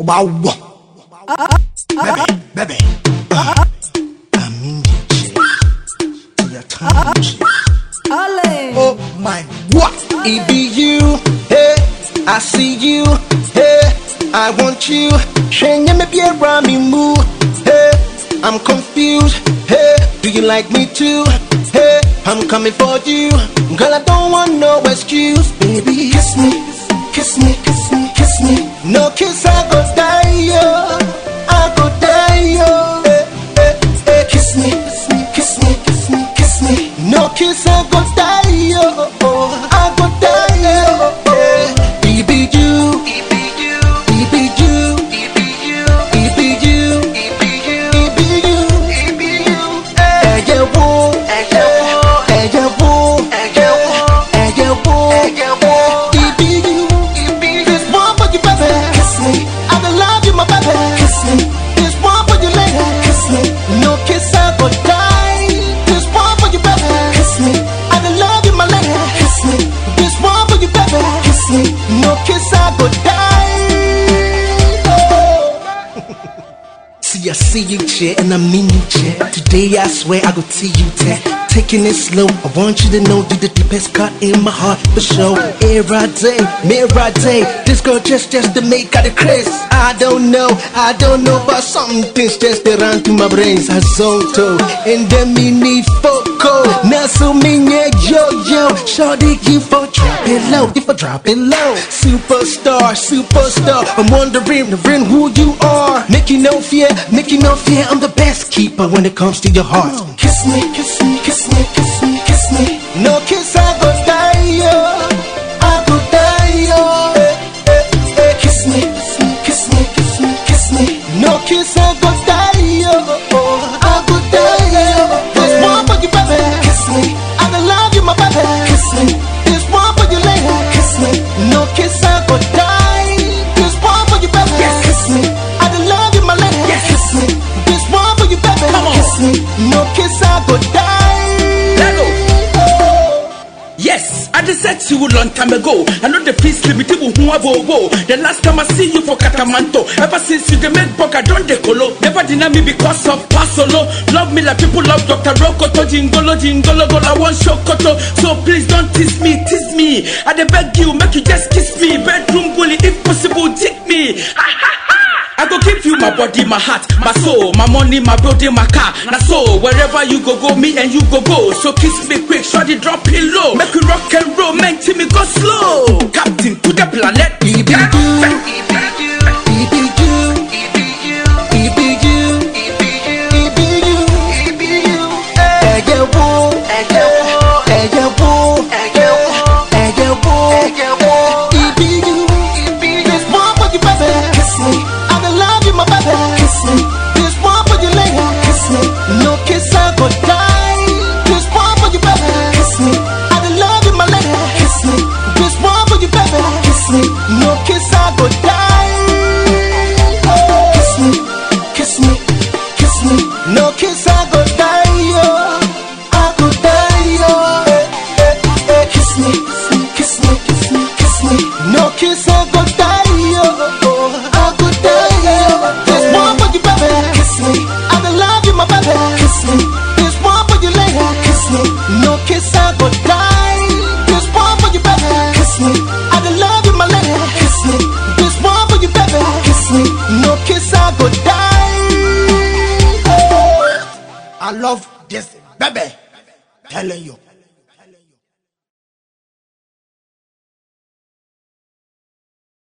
ọba wọ bẹbẹ bẹbẹ àmì nìjẹ ìyàtọ̀ nìjẹ. Oh my what? It be you, hey, I see you, hey, I want you. Shane me be around me move, hey, I'm confused, hey, do you like me too? Hey, I'm coming for you, girl. I don't want no excuse, baby. This one for you, baby. Kiss me, love my. Kiss me. This one for you, baby. Kiss me. No kiss, I go die. See, I see you, chair, and I mean you, chair. Today, I swear I go see you, tear. Taking it slow, I want you to know you the deepest cut in my heart for sure. Every day, mirror day, this girl just just to make her the craze. I don't know, I don't know, but something's just that run through my brains. I zonto, and then me need foco. Now so me yeah, yo yo, shorty you for drop it low, you for drop it low. Superstar, superstar, I'm wondering, wondering who you are. You no fear, you no fear. I'm the best keeper when it comes to your heart. Kiss me, kiss me, kiss me, kiss me, kiss me. No kiss, I Yes, I just said to you long time ago. I know the peace limited with whoever go. The last time I see you for Catamanto. Ever since you make book, I don't decolo. Never deny me because of Pasolo. Love me like people love Dr. Rokoto. Jingolo, jingolo, go. I want Shokoto. So please don't tease me, tease me. I beg you, make you just kiss me. Bedroom bully, if possible, take me. Ha ha ha. I go give you my body, my heart, my soul, my money, my building, my car. Now so wherever you go, go me and you go go. So kiss me quick, shorty drop it low. Make we rock and roll, make me go slow. Captain to the planet. No kiss, I go die. Oh. Kiss me, kiss me, kiss me. No kiss, I go die. Yo. I go die. Yo. Eh, eh, eh. Kiss me, kiss me, kiss me, kiss me. No kiss, I go die. Yo. I go die. Yo. This one for you, baby. Kiss me. I love you, my baby. Kiss me. This one for you, lady. Kiss me. No kiss, I go die. This baby. Telling you.